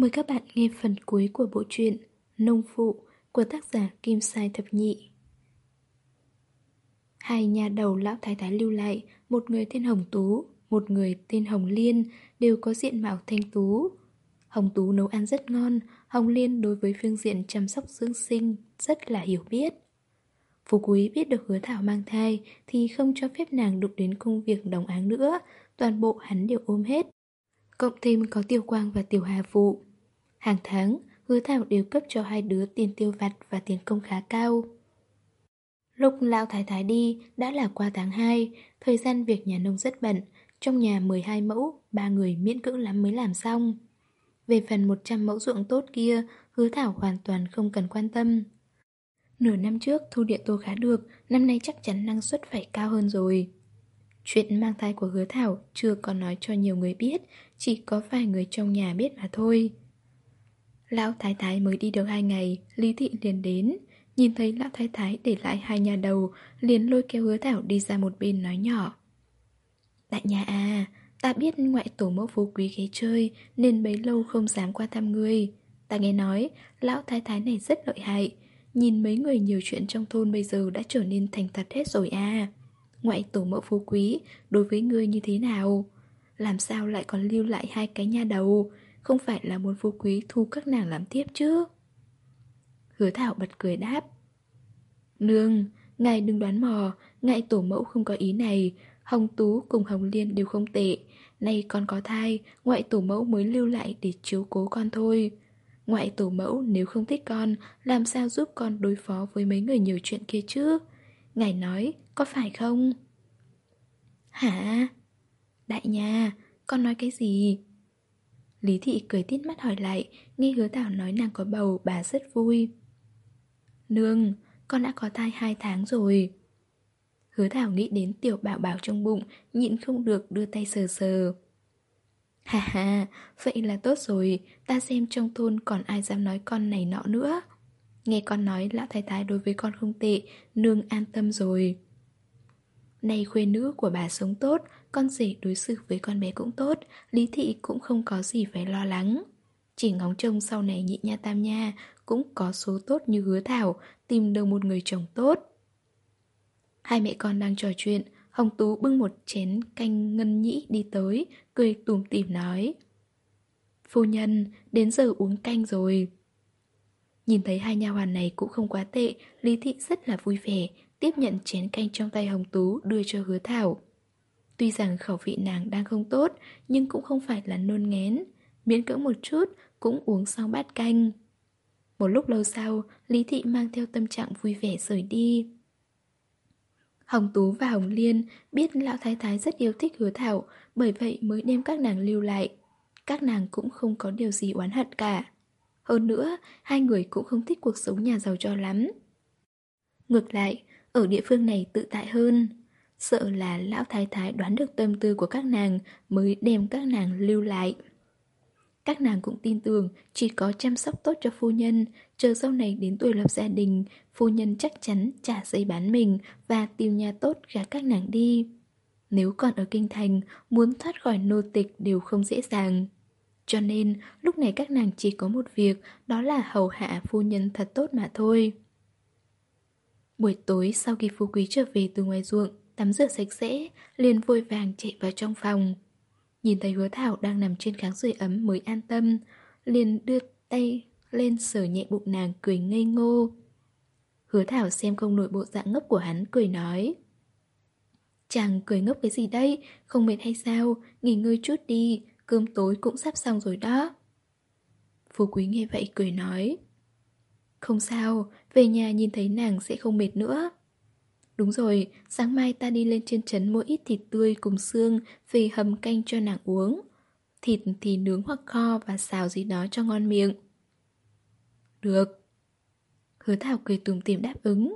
Mời các bạn nghe phần cuối của bộ truyện Nông Phụ của tác giả Kim Sai Thập Nhị. Hai nhà đầu lão thái thái lưu lại, một người tên Hồng Tú, một người tên Hồng Liên, đều có diện mạo thanh tú. Hồng Tú nấu ăn rất ngon, Hồng Liên đối với phương diện chăm sóc dưỡng sinh rất là hiểu biết. Phú Quý biết được hứa Thảo mang thai thì không cho phép nàng đụng đến công việc đồng áng nữa, toàn bộ hắn đều ôm hết. Cộng thêm có Tiểu Quang và Tiểu Hà Phụ. Hàng tháng, hứa Thảo đều cấp cho hai đứa tiền tiêu vặt và tiền công khá cao. Lúc Lão Thái Thái đi đã là qua tháng 2, thời gian việc nhà nông rất bận, trong nhà 12 mẫu, ba người miễn cưỡng lắm mới làm xong. Về phần 100 mẫu ruộng tốt kia, hứa Thảo hoàn toàn không cần quan tâm. Nửa năm trước thu địa tô khá được, năm nay chắc chắn năng suất phải cao hơn rồi. Chuyện mang thai của hứa Thảo chưa có nói cho nhiều người biết, chỉ có vài người trong nhà biết mà thôi. Lão Thái Thái mới đi được hai ngày, Lý Thị liền đến. Nhìn thấy Lão Thái Thái để lại hai nhà đầu, liền lôi kéo hứa Thảo đi ra một bên nói nhỏ. Đại nhà à, ta biết ngoại tổ mẫu phú quý ghé chơi nên bấy lâu không dám qua thăm ngươi. Ta nghe nói, Lão Thái Thái này rất lợi hại. Nhìn mấy người nhiều chuyện trong thôn bây giờ đã trở nên thành thật hết rồi à. Ngoại tổ mẫu phú quý đối với ngươi như thế nào? Làm sao lại còn lưu lại hai cái nhà đầu? Không phải là muốn phú quý thu các nàng làm tiếp chứ? Hứa Thảo bật cười đáp. Nương, ngài đừng đoán mò Ngài tổ mẫu không có ý này. Hồng Tú cùng Hồng Liên đều không tệ. Nay con có thai Ngoại tổ mẫu mới lưu lại để chiếu cố con thôi. Ngoại tổ mẫu nếu không thích con Làm sao giúp con đối phó với mấy người nhiều chuyện kia chứ? Ngài nói có phải không? Hả? Đại nhà Con nói cái gì? Lý thị cười tít mắt hỏi lại, Nghe hứa Thảo nói nàng có bầu, bà rất vui. Nương, Con đã có thai hai tháng rồi. Hứa Thảo nghĩ đến tiểu bảo bảo trong bụng, Nhịn không được đưa tay sờ sờ. Hà hà Vậy là tốt rồi, Ta xem trong thôn còn ai dám nói con này nọ nữa. Nghe con nói, lão thái thái đối với con không tệ, Nương an tâm rồi. Này khuê nữ của bà sống tốt con rể đối xử với con bé cũng tốt, Lý Thị cũng không có gì phải lo lắng. Chỉ ngóng trông sau này nhị nha tam nha cũng có số tốt như hứa thảo, tìm được một người chồng tốt. Hai mẹ con đang trò chuyện, Hồng Tú bưng một chén canh ngân nhĩ đi tới, cười tùm tìm nói. Phu nhân, đến giờ uống canh rồi. Nhìn thấy hai nha hoàn này cũng không quá tệ, Lý Thị rất là vui vẻ, tiếp nhận chén canh trong tay Hồng Tú đưa cho hứa thảo. Tuy rằng khẩu vị nàng đang không tốt, nhưng cũng không phải là nôn ngén. Miễn cưỡng một chút, cũng uống xong bát canh. Một lúc lâu sau, Lý Thị mang theo tâm trạng vui vẻ rời đi. Hồng Tú và Hồng Liên biết Lão Thái Thái rất yêu thích hứa thảo, bởi vậy mới đem các nàng lưu lại. Các nàng cũng không có điều gì oán hận cả. Hơn nữa, hai người cũng không thích cuộc sống nhà giàu cho lắm. Ngược lại, ở địa phương này tự tại hơn. Sợ là lão thái thái đoán được tâm tư của các nàng mới đem các nàng lưu lại. Các nàng cũng tin tưởng chỉ có chăm sóc tốt cho phu nhân, chờ sau này đến tuổi lập gia đình, phu nhân chắc chắn trả giấy bán mình và tìm nhà tốt gả các nàng đi. Nếu còn ở kinh thành, muốn thoát khỏi nô tịch đều không dễ dàng. Cho nên, lúc này các nàng chỉ có một việc, đó là hầu hạ phu nhân thật tốt mà thôi. Buổi tối sau khi phú quý trở về từ ngoài ruộng, tắm rửa sạch sẽ, liền vội vàng chạy vào trong phòng. Nhìn thấy hứa thảo đang nằm trên kháng sưởi ấm mới an tâm, liền đưa tay lên sờ nhẹ bụng nàng cười ngây ngô. Hứa thảo xem không nổi bộ dạng ngốc của hắn cười nói. Chàng cười ngốc cái gì đây, không mệt hay sao, nghỉ ngơi chút đi, cơm tối cũng sắp xong rồi đó. Phú quý nghe vậy cười nói. Không sao, về nhà nhìn thấy nàng sẽ không mệt nữa. Đúng rồi, sáng mai ta đi lên trên trấn mua ít thịt tươi cùng xương về hầm canh cho nàng uống. Thịt thì nướng hoặc kho và xào gì đó cho ngon miệng. Được. Hứa Thảo cười tùm tìm đáp ứng.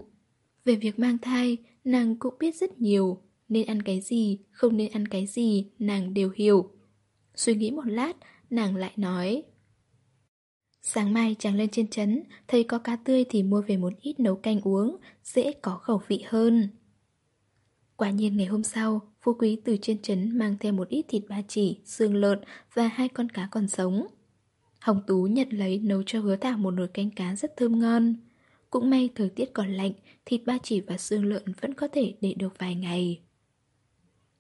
Về việc mang thai, nàng cũng biết rất nhiều. Nên ăn cái gì, không nên ăn cái gì, nàng đều hiểu. Suy nghĩ một lát, nàng lại nói. Sáng mai chàng lên trên trấn, thấy có cá tươi thì mua về một ít nấu canh uống, dễ có khẩu vị hơn. Quả nhiên ngày hôm sau, Phú Quý từ trên trấn mang theo một ít thịt ba chỉ, xương lợn và hai con cá còn sống. Hồng Tú nhận lấy nấu cho hứa thảo một nồi canh cá rất thơm ngon. Cũng may thời tiết còn lạnh, thịt ba chỉ và xương lợn vẫn có thể để được vài ngày.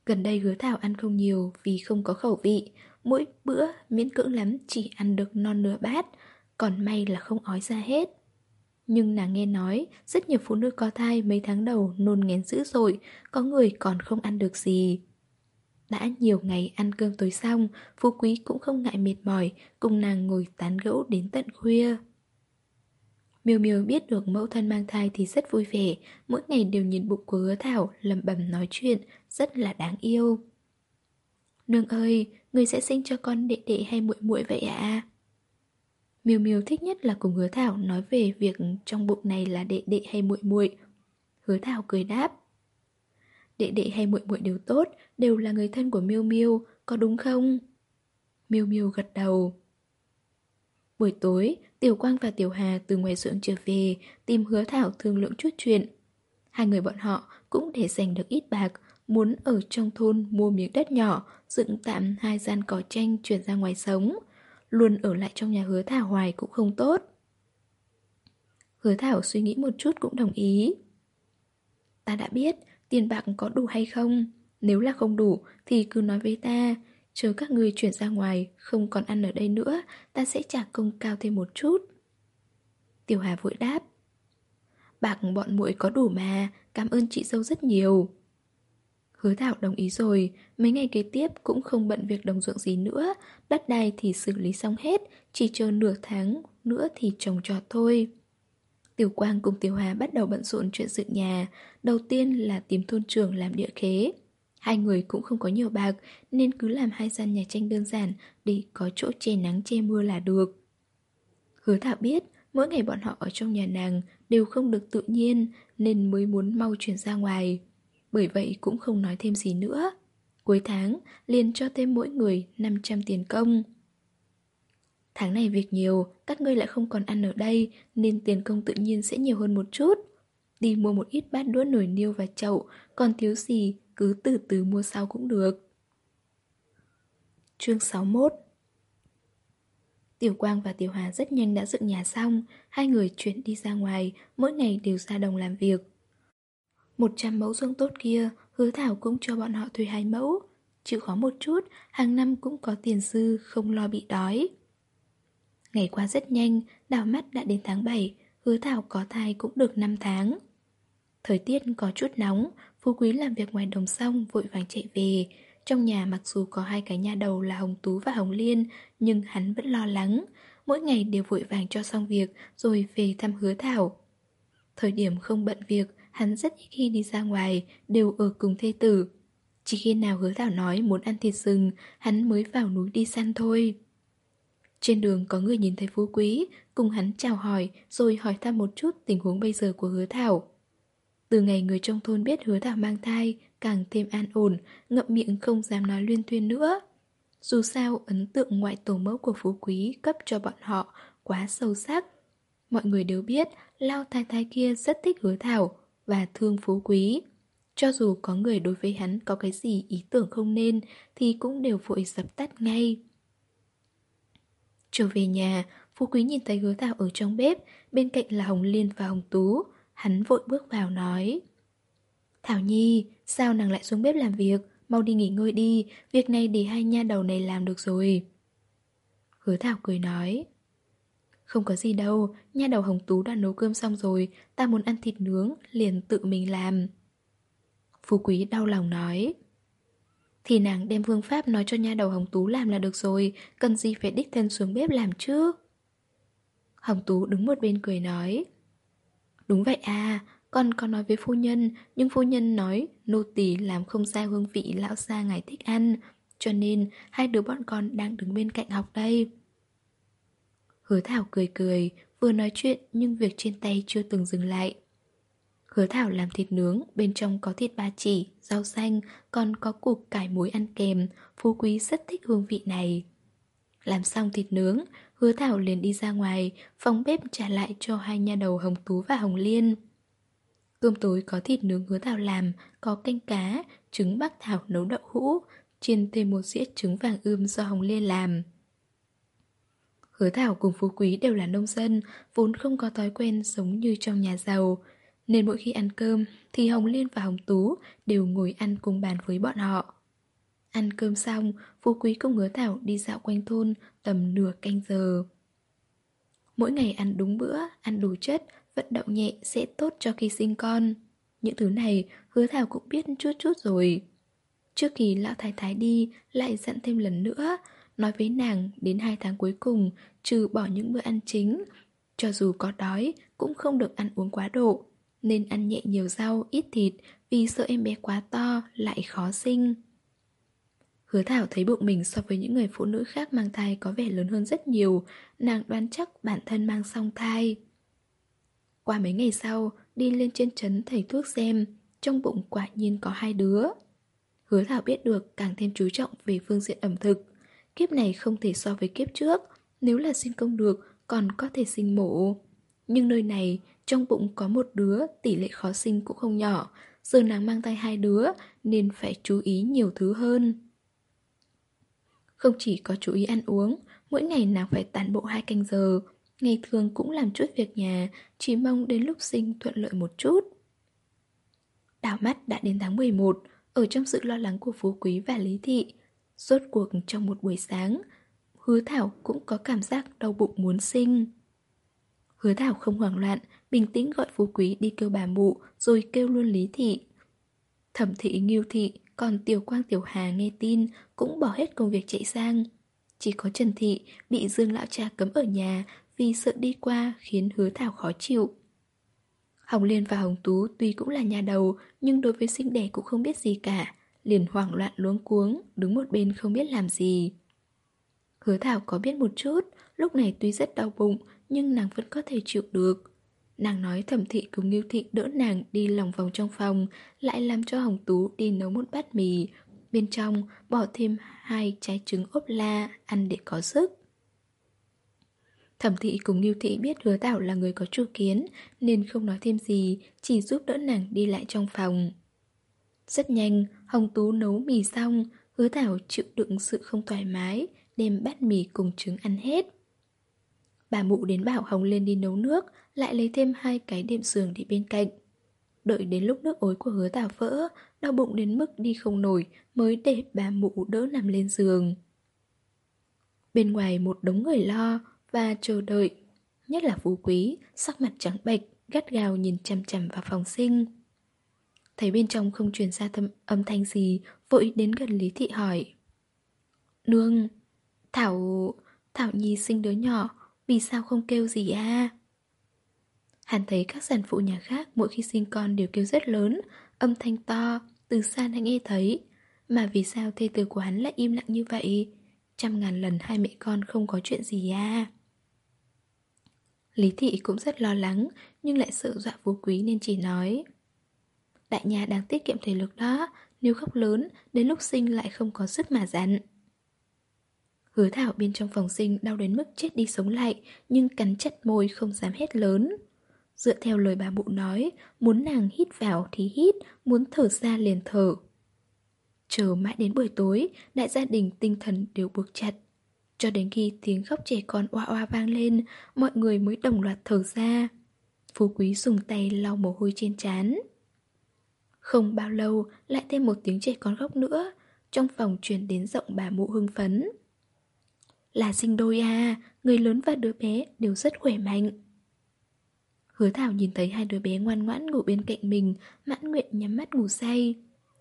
Gần đây hứa thảo ăn không nhiều vì không có khẩu vị, mỗi bữa miễn cưỡng lắm chỉ ăn được non nửa bát, còn may là không ói ra hết. Nhưng nàng nghe nói, rất nhiều phụ nữ có thai mấy tháng đầu nôn ngén dữ dội, có người còn không ăn được gì. Đã nhiều ngày ăn cơm tối xong, Phú Quý cũng không ngại mệt mỏi, cùng nàng ngồi tán gẫu đến tận khuya. Miêu Miêu biết được mẫu thân mang thai thì rất vui vẻ, mỗi ngày đều nhìn bụng của hứa thảo, lầm bầm nói chuyện, rất là đáng yêu. Nương ơi, người sẽ sinh cho con đệ đệ hay muội muội vậy ạ? À? Miêu Miêu thích nhất là cùng Hứa Thảo nói về việc trong bụng này là đệ đệ hay muội muội. Hứa Thảo cười đáp: Đệ đệ hay muội muội đều tốt, đều là người thân của Miêu Miêu, có đúng không? Miêu Miêu gật đầu. Buổi tối, Tiểu Quang và Tiểu Hà từ ngoài ruộng trở về, tìm Hứa Thảo thương lượng chút chuyện. Hai người bọn họ cũng để dành được ít bạc, muốn ở trong thôn mua miếng đất nhỏ, dựng tạm hai gian cỏ tranh chuyển ra ngoài sống. Luôn ở lại trong nhà hứa Thảo hoài cũng không tốt. Hứa Thảo suy nghĩ một chút cũng đồng ý. Ta đã biết tiền bạc có đủ hay không. Nếu là không đủ thì cứ nói với ta. Chờ các người chuyển ra ngoài, không còn ăn ở đây nữa, ta sẽ trả công cao thêm một chút. Tiểu Hà vội đáp. Bạc bọn muội có đủ mà, cảm ơn chị dâu rất nhiều. Hứa Thảo đồng ý rồi, mấy ngày kế tiếp cũng không bận việc đồng ruộng gì nữa, đất đai thì xử lý xong hết, chỉ chờ nửa tháng nữa thì trồng trọt thôi. Tiểu Quang cùng Tiểu Hà bắt đầu bận rộn chuyện dựng nhà, đầu tiên là tìm thôn trưởng làm địa khế. Hai người cũng không có nhiều bạc nên cứ làm hai gian nhà tranh đơn giản để có chỗ che nắng che mưa là được. Hứa Thảo biết mỗi ngày bọn họ ở trong nhà nàng đều không được tự nhiên nên mới muốn mau chuyển ra ngoài. Bởi vậy cũng không nói thêm gì nữa. Cuối tháng liền cho thêm mỗi người 500 tiền công. Tháng này việc nhiều, các ngươi lại không còn ăn ở đây Nên tiền công tự nhiên sẽ nhiều hơn một chút. Đi mua một ít bát đũa nồi niêu và chậu Còn thiếu gì cứ từ từ mua sau cũng được. Chương 61 Tiểu Quang và Tiểu Hà rất nhanh đã dựng nhà xong Hai người chuyển đi ra ngoài Mỗi ngày đều ra đồng làm việc một trăm mẫu ruộng tốt kia, hứa thảo cũng cho bọn họ thuê hai mẫu. Chịu khó một chút, hàng năm cũng có tiền dư, không lo bị đói. Ngày qua rất nhanh, đào mắt đã đến tháng 7, hứa thảo có thai cũng được 5 tháng. Thời tiết có chút nóng, Phú Quý làm việc ngoài đồng xong vội vàng chạy về. Trong nhà mặc dù có hai cái nhà đầu là Hồng Tú và Hồng Liên, nhưng hắn vẫn lo lắng. Mỗi ngày đều vội vàng cho xong việc rồi về thăm hứa thảo. Thời điểm không bận việc, hắn rất ít khi đi ra ngoài, đều ở cùng thê tử. Chỉ khi nào hứa thảo nói muốn ăn thịt rừng, hắn mới vào núi đi săn thôi. Trên đường có người nhìn thấy phú quý, cùng hắn chào hỏi rồi hỏi thăm một chút tình huống bây giờ của hứa thảo. Từ ngày người trong thôn biết hứa thảo mang thai, càng thêm an ổn, ngậm miệng không dám nói liên tuyên nữa. Dù sao, ấn tượng ngoại tổ mẫu của phú quý cấp cho bọn họ quá sâu sắc. Mọi người đều biết, Lao thai thai kia rất thích hứa thảo, và thương phú quý. Cho dù có người đối với hắn có cái gì ý tưởng không nên thì cũng đều vội dập tắt ngay. Trở về nhà, Phú Quý nhìn thấy hứa thảo ở trong bếp, bên cạnh là Hồng Liên và Hồng Tú. Hắn vội bước vào nói. Thảo Nhi, sao nàng lại xuống bếp làm việc? Mau đi nghỉ ngơi đi, việc này để hai nha đầu này làm được rồi. Hứa Thảo cười nói. Không có gì đâu, nha đầu hồng tú đã nấu cơm xong rồi, ta muốn ăn thịt nướng, liền tự mình làm. Phú quý đau lòng nói. Thì nàng đem phương pháp nói cho nha đầu hồng tú làm là được rồi, cần gì phải đích thân xuống bếp làm chứ? Hồng tú đứng một bên cười nói. Đúng vậy à, con có nói với phu nhân, nhưng phu nhân nói nô tỳ làm không ra hương vị lão gia ngài thích ăn, cho nên hai đứa bọn con đang đứng bên cạnh học đây. Hứa Thảo cười cười, vừa nói chuyện nhưng việc trên tay chưa từng dừng lại. Hứa Thảo làm thịt nướng, bên trong có thịt ba chỉ, rau xanh, còn có củ cải muối ăn kèm, phú quý rất thích hương vị này. Làm xong thịt nướng, hứa Thảo liền đi ra ngoài, phòng bếp trả lại cho hai nha đầu Hồng Tú và Hồng Liên. Cơm tối có thịt nướng hứa Thảo làm, có canh cá, trứng bắc Thảo nấu đậu hũ, chiên thêm một dĩa trứng vàng ươm do Hồng Liên làm. Hứa Thảo cùng Phú Quý đều là nông dân, vốn không có thói quen giống như trong nhà giàu. Nên mỗi khi ăn cơm thì Hồng Liên và Hồng Tú đều ngồi ăn cùng bàn với bọn họ. Ăn cơm xong, Phú Quý cùng Hứa Thảo đi dạo quanh thôn tầm nửa canh giờ. Mỗi ngày ăn đúng bữa, ăn đủ chất, vận động nhẹ sẽ tốt cho khi sinh con. Những thứ này Hứa Thảo cũng biết chút chút rồi. Trước khi lão thái thái đi, lại dặn thêm lần nữa, nói với nàng đến hai tháng cuối cùng, trừ bỏ những bữa ăn chính. Cho dù có đói, cũng không được ăn uống quá độ. Nên ăn nhẹ nhiều rau, ít thịt, vì sợ em bé quá to, lại khó sinh. Hứa Thảo thấy bụng mình so với những người phụ nữ khác mang thai có vẻ lớn hơn rất nhiều, nàng đoán chắc bản thân mang song thai. Qua mấy ngày sau, đi lên trên trấn thầy thuốc xem, trong bụng quả nhiên có hai đứa. Hứa Thảo biết được càng thêm chú trọng về phương diện ẩm thực. Kiếp này không thể so với kiếp trước, nếu là sinh công được còn có thể sinh mổ. Nhưng nơi này, trong bụng có một đứa, tỷ lệ khó sinh cũng không nhỏ, giờ nàng mang tay hai đứa nên phải chú ý nhiều thứ hơn. Không chỉ có chú ý ăn uống, mỗi ngày nàng phải tản bộ hai canh giờ, ngày thường cũng làm chút việc nhà, chỉ mong đến lúc sinh thuận lợi một chút. Đảo mắt đã đến tháng 11, ở trong sự lo lắng của Phú Quý và Lý Thị. Rốt cuộc trong một buổi sáng, Hứa Thảo cũng có cảm giác đau bụng muốn sinh. Hứa Thảo không hoảng loạn, bình tĩnh gọi Phú Quý đi kêu bà mụ, rồi kêu luôn Lý Thị. Thẩm thị nghiêu thị, còn Tiểu Quang Tiểu Hà nghe tin cũng bỏ hết công việc chạy sang. Chỉ có Trần Thị bị Dương Lão Cha cấm ở nhà vì sợ đi qua khiến hứa Thảo khó chịu. Hồng Liên và Hồng Tú tuy cũng là nhà đầu nhưng đối với sinh đẻ cũng không biết gì cả, liền hoảng loạn luống cuống, đứng một bên không biết làm gì. Hứa Thảo có biết một chút, lúc này tuy rất đau bụng nhưng nàng vẫn có thể chịu được. Nàng nói thẩm thị cùng Nghiêu thị đỡ nàng đi lòng vòng trong phòng, lại làm cho Hồng Tú đi nấu một bát mì. Bên trong bỏ thêm hai trái trứng ốp la, ăn để có sức. Thẩm thị cùng Nghiêu thị biết hứa Thảo là người có chủ kiến, nên không nói thêm gì, chỉ giúp đỡ nàng đi lại trong phòng. Rất nhanh, Hồng Tú nấu mì xong, hứa Thảo chịu đựng sự không thoải mái, đem bát mì cùng trứng ăn hết. Bà mụ đến bảo Hồng lên đi nấu nước, lại lấy thêm hai cái đệm giường để bên cạnh. Đợi đến lúc nước ối của hứa Thảo vỡ, đau bụng đến mức đi không nổi mới để bà mụ đỡ nằm lên giường. Bên ngoài một đống người lo và chờ đợi, nhất là phú quý, sắc mặt trắng bệch, gắt gao nhìn chằm chằm vào phòng sinh. Thấy bên trong không truyền ra thâm, âm thanh gì, vội đến gần Lý Thị hỏi. Nương, Thảo... Thảo Nhi sinh đứa nhỏ, vì sao không kêu gì à? Hắn thấy các sản phụ nhà khác mỗi khi sinh con đều kêu rất lớn, âm thanh to, từ xa đã nghe thấy. Mà vì sao thê tử của hắn lại im lặng như vậy? Trăm ngàn lần hai mẹ con không có chuyện gì à? Lý thị cũng rất lo lắng, nhưng lại sợ dọa phú quý nên chỉ nói. Đại nhà đang tiết kiệm thể lực đó, nếu khóc lớn, đến lúc sinh lại không có sức mà dặn. Hứa Thảo bên trong phòng sinh đau đến mức chết đi sống lại, nhưng cắn chặt môi không dám hét lớn. Dựa theo lời bà mụ nói, muốn nàng hít vào thì hít, muốn thở ra liền thở. Chờ mãi đến buổi tối, đại gia đình tinh thần đều buộc chặt. Cho đến khi tiếng khóc trẻ con oa oa vang lên, mọi người mới đồng loạt thở ra. Phú Quý dùng tay lau mồ hôi trên trán. Không bao lâu, lại thêm một tiếng trẻ con khóc nữa. Trong phòng truyền đến giọng bà mụ hưng phấn. Là sinh đôi à, người lớn và đứa bé đều rất khỏe mạnh. Hứa Thảo nhìn thấy hai đứa bé ngoan ngoãn ngủ bên cạnh mình, mãn nguyện nhắm mắt ngủ say.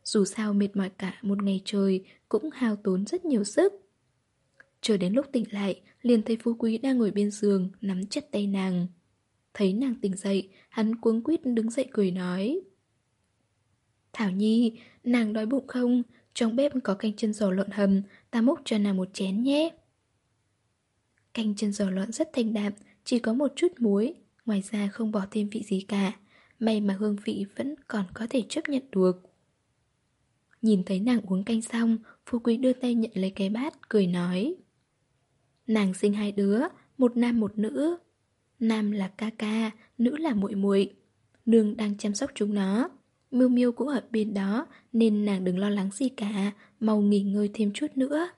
Dù sao mệt mỏi cả một ngày trời, cũng hao tốn rất nhiều sức. Chờ đến lúc tỉnh lại, liền thấy Phú Quý đang ngồi bên giường, nắm chặt tay nàng. Thấy nàng tỉnh dậy, hắn cuống quýt đứng dậy cười nói. Thảo Nhi, nàng đói bụng không? Trong bếp có canh chân giò lợn hầm, ta múc cho nàng một chén nhé. Canh chân giò lợn rất thanh đạm, chỉ có một chút muối, ngoài ra không bỏ thêm vị gì cả. May mà hương vị vẫn còn có thể chấp nhận được. Nhìn thấy nàng uống canh xong, Phú Quý đưa tay nhận lấy cái bát, cười nói. Nàng sinh hai đứa, một nam một nữ. Nam là ca ca, nữ là muội muội. Nương đang chăm sóc chúng nó. Miêu Miêu cũng ở bên đó, nên nàng đừng lo lắng gì cả, mau nghỉ ngơi thêm chút nữa.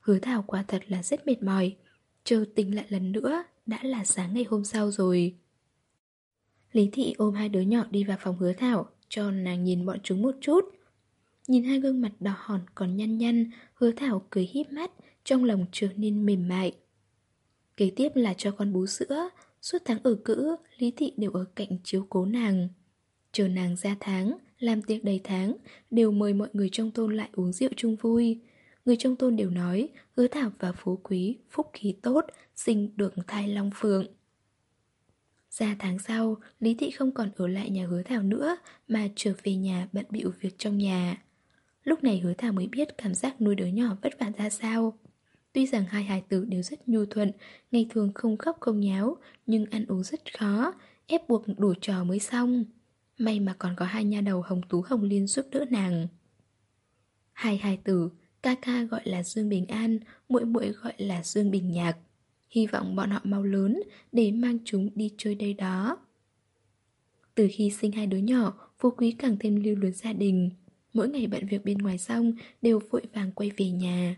Hứa Thảo quả thật là rất mệt mỏi. Chờ tỉnh lại lần nữa, đã là sáng ngày hôm sau rồi. Lý Thị ôm hai đứa nhỏ đi vào phòng hứa Thảo, cho nàng nhìn bọn chúng một chút. Nhìn hai gương mặt đỏ hòn còn nhăn nhăn, hứa Thảo cười híp mắt, trong lòng trở nên mềm mại. Kế tiếp là cho con bú sữa, suốt tháng ở cữ, Lý Thị đều ở cạnh chiếu cố nàng. Chờ nàng ra tháng, làm tiệc đầy tháng, đều mời mọi người trong thôn lại uống rượu chung vui. Người trong thôn đều nói, hứa thảo và phú quý, phúc khí tốt, sinh được thai long phượng. Ra tháng sau, Lý Thị không còn ở lại nhà hứa thảo nữa, mà trở về nhà bận bịu việc trong nhà. Lúc này hứa thảo mới biết cảm giác nuôi đứa nhỏ vất vả ra sao. Tuy rằng hai hài tử đều rất nhu thuận, ngày thường không khóc không nháo, nhưng ăn uống rất khó, ép buộc đủ trò mới xong. May mà còn có hai nha đầu hồng tú hồng liên giúp đỡ nàng. Hai hài tử, ca ca gọi là Dương Bình An, muội muội gọi là Dương Bình Nhạc. Hy vọng bọn họ mau lớn để mang chúng đi chơi đây đó. Từ khi sinh hai đứa nhỏ, Phú Quý càng thêm lưu luyến gia đình. Mỗi ngày bận việc bên ngoài xong đều vội vàng quay về nhà.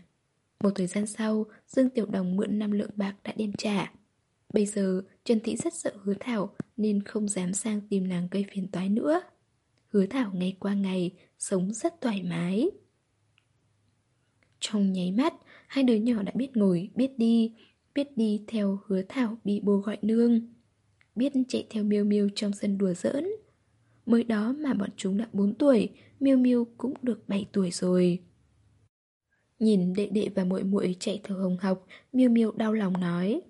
Một thời gian sau, Dương Tiểu Đồng mượn năm lượng bạc đã đem trả. Bây giờ, Trần Thị rất sợ hứa Thảo nên không dám sang tìm nàng gây phiền toái nữa. Hứa Thảo ngày qua ngày, sống rất thoải mái. Trong nháy mắt, hai đứa nhỏ đã biết ngồi, biết đi, biết đi theo hứa Thảo bị bố gọi nương, biết chạy theo Miêu Miêu trong sân đùa giỡn. Mới đó mà bọn chúng đã 4 tuổi, Miêu Miêu cũng được 7 tuổi rồi. Nhìn đệ đệ và muội muội chạy thở hồng hộc, Miêu Miêu đau lòng nói: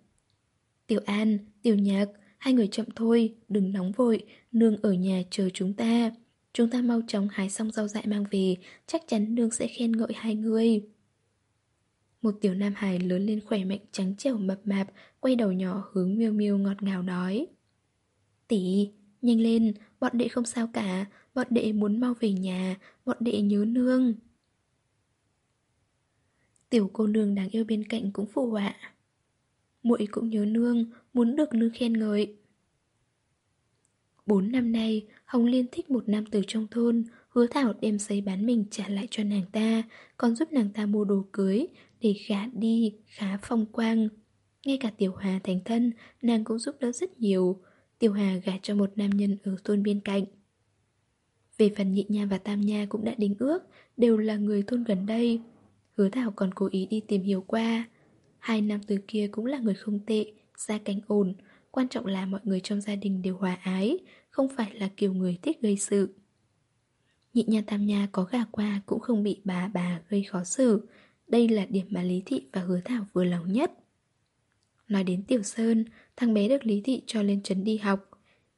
"Tiểu An, Tiểu Nhạc, hai người chậm thôi, đừng nóng vội, nương ở nhà chờ chúng ta. Chúng ta mau chóng hái xong rau dại mang về, chắc chắn nương sẽ khen ngợi hai người." Một tiểu nam hài lớn lên khỏe mạnh trắng trẻo mập mạp, quay đầu nhỏ hướng Miêu Miêu ngọt ngào nói: "Tỷ, nhanh lên, bọn đệ không sao cả, bọn đệ muốn mau về nhà, bọn đệ nhớ nương." Tiểu cô nương đáng yêu bên cạnh cũng phụ họa muội cũng nhớ nương, Muốn được nương khen ngợi. Bốn năm nay, Hồng Liên thích một nam tử trong thôn, Hứa Thảo đem giấy bán mình trả lại cho nàng ta, Còn giúp nàng ta mua đồ cưới Để gả đi, khá phong quang. Ngay cả Tiểu Hà thành thân, Nàng cũng giúp đỡ rất nhiều. Tiểu Hà gả cho một nam nhân ở thôn bên cạnh. Về phần nhị nha và tam nha cũng đã đính ước, Đều là người thôn gần đây. Hứa Thảo còn cố ý đi tìm hiểu qua Hai nam từ kia cũng là người không tệ, Gia cảnh ổn. Quan trọng là mọi người trong gia đình đều hòa ái, Không phải là kiểu người thích gây sự. Nhị nhà tam nhà có gà qua Cũng không bị bà bà gây khó xử. Đây là điểm mà Lý Thị và Hứa Thảo vừa lòng nhất. Nói đến Tiểu Sơn, Thằng bé được Lý Thị cho lên trấn đi học.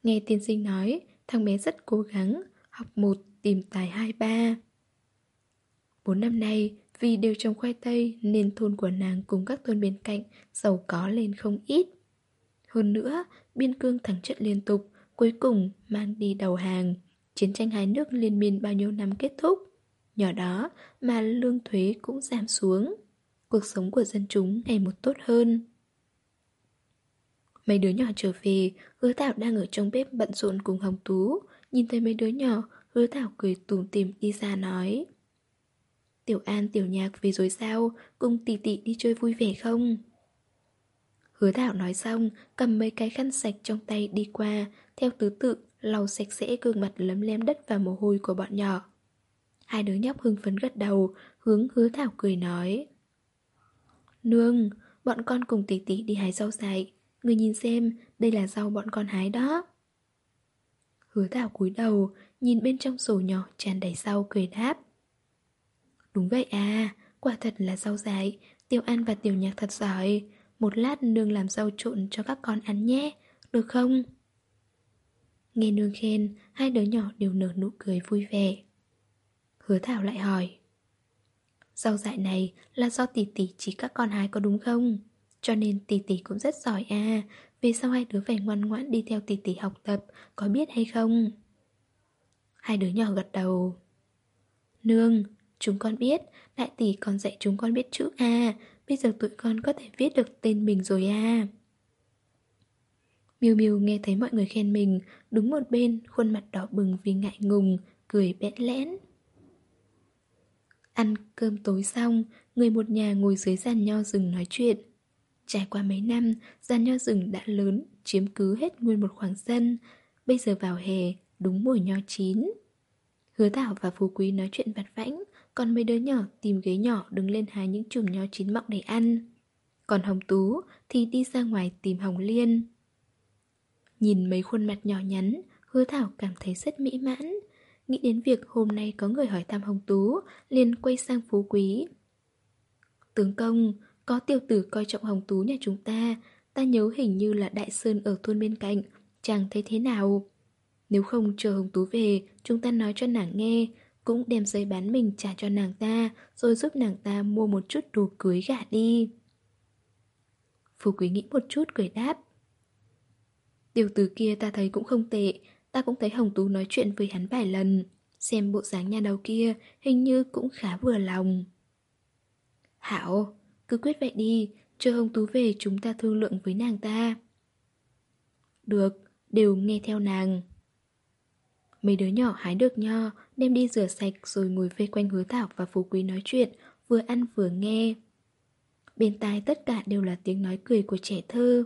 Nghe tiên sinh nói, Thằng bé rất cố gắng, Học một tìm tài hai ba. Bốn năm nay vì đều trồng khoai tây nên thôn của nàng cùng các thôn bên cạnh giàu có lên không ít. Hơn nữa, biên cương thắng trận liên tục, cuối cùng mang đi đầu hàng. Chiến tranh hai nước liên miên bao nhiêu năm kết thúc. Nhỏ đó mà lương thuế cũng giảm xuống. Cuộc sống của dân chúng ngày một tốt hơn. Mấy đứa nhỏ trở về, hứa Thảo đang ở trong bếp bận rộn cùng Hồng Tú. Nhìn thấy mấy đứa nhỏ, hứa Thảo cười tủm tìm đi ra nói. Tiểu An, tiểu nhạc về rồi sao? Cùng tỷ tỷ đi chơi vui vẻ không? Hứa Thảo nói xong, Cầm mấy cái khăn sạch trong tay đi qua. Theo tứ tự, lau sạch sẽ gương mặt lấm lem đất và mồ hôi của bọn nhỏ. Hai đứa nhóc hưng phấn gật đầu, Hướng hứa Thảo cười nói. Nương, Bọn con cùng tỷ tỷ đi hái rau dại. Người nhìn xem, Đây là rau bọn con hái đó. Hứa Thảo cúi đầu, Nhìn bên trong sổ nhỏ tràn đầy rau, cười đáp. Đúng vậy à, quả thật là rau dại, Tiểu An và Tiểu Nhạc thật giỏi. Một lát nương làm rau trộn cho các con ăn nhé, được không? Nghe nương khen, hai đứa nhỏ đều nở nụ cười vui vẻ. Hứa Thảo lại hỏi. Rau dại này là do tỷ tỷ chỉ các con hái có đúng không? Cho nên tỷ tỷ cũng rất giỏi à, về sau hai đứa phải ngoan ngoãn đi theo tỷ tỷ học tập, có biết hay không? Hai đứa nhỏ gật đầu. Nương, Chúng con biết, đại tỷ còn dạy chúng con biết chữ A, bây giờ tụi con có thể viết được tên mình rồi à. Miu Miu nghe thấy mọi người khen mình, đứng một bên, khuôn mặt đỏ bừng vì ngại ngùng, cười bẽn lẽn. Ăn cơm tối xong, người một nhà ngồi dưới giàn nho rừng nói chuyện. Trải qua mấy năm, giàn nho rừng đã lớn, chiếm cứ hết nguyên một khoảng sân. Bây giờ vào hè, đúng mùa nho chín. Hứa Thảo và Phú Quý nói chuyện vặt vãnh, còn mấy đứa nhỏ tìm ghế nhỏ đứng lên hái những chùm nho chín mọng để ăn. Còn Hồng Tú thì đi ra ngoài tìm Hồng Liên. Nhìn mấy khuôn mặt nhỏ nhắn, Hứa Thảo cảm thấy rất mỹ mãn. Nghĩ đến việc hôm nay có người hỏi thăm Hồng Tú, liền quay sang Phú Quý. Tướng công, có tiểu tử coi trọng Hồng Tú nhà chúng ta, ta nhớ hình như là Đại Sơn ở thôn bên cạnh, chàng thấy thế nào? Nếu không chờ Hồng Tú về, chúng ta nói cho nàng nghe, cũng đem giấy bán mình trả cho nàng ta, rồi giúp nàng ta mua một chút đồ cưới gả đi. Phú Quý nghĩ một chút cười đáp. Tiểu tử kia ta thấy cũng không tệ, ta cũng thấy Hồng Tú nói chuyện với hắn vài lần. Xem bộ dáng nhà đầu kia, hình như cũng khá vừa lòng. Hảo, cứ quyết vậy đi, chờ Hồng Tú về chúng ta thương lượng với nàng ta. Được, đều nghe theo nàng. Mấy đứa nhỏ hái được nho, đem đi rửa sạch rồi ngồi vây quanh hứa thảo và phú quý nói chuyện, vừa ăn vừa nghe. Bên tai tất cả đều là tiếng nói cười của trẻ thơ.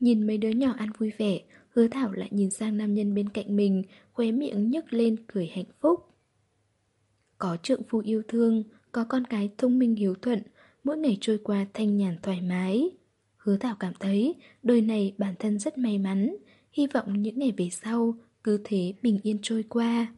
Nhìn mấy đứa nhỏ ăn vui vẻ, hứa thảo lại nhìn sang nam nhân bên cạnh mình, khóe miệng nhấc lên cười hạnh phúc. Có trượng phu yêu thương, có con cái thông minh hiếu thuận, mỗi ngày trôi qua thanh nhàn thoải mái. Hứa thảo cảm thấy đời này bản thân rất may mắn, hy vọng những ngày về sau cứ thế bình yên trôi qua.